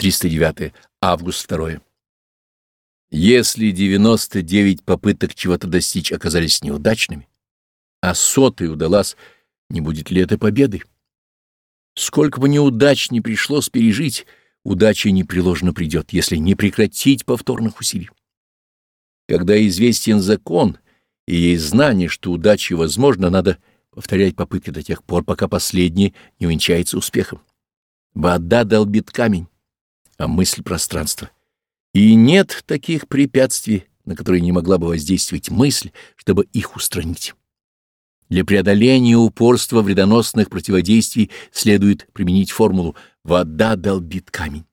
309 август 2 Если 99 попыток чего-то достичь оказались неудачными, а сотая удалась, не будет ли это победой? Сколько бы неудач не пришлось пережить, удача непреложно придет, если не прекратить повторных усилий. Когда известен закон и есть знание, что удача возможна, надо повторять попытки до тех пор, пока последнее не увенчается успехом. Вода долбит камень, а мысль — пространство. И нет таких препятствий, на которые не могла бы воздействовать мысль, чтобы их устранить. Для преодоления упорства вредоносных противодействий следует применить формулу «вода долбит камень».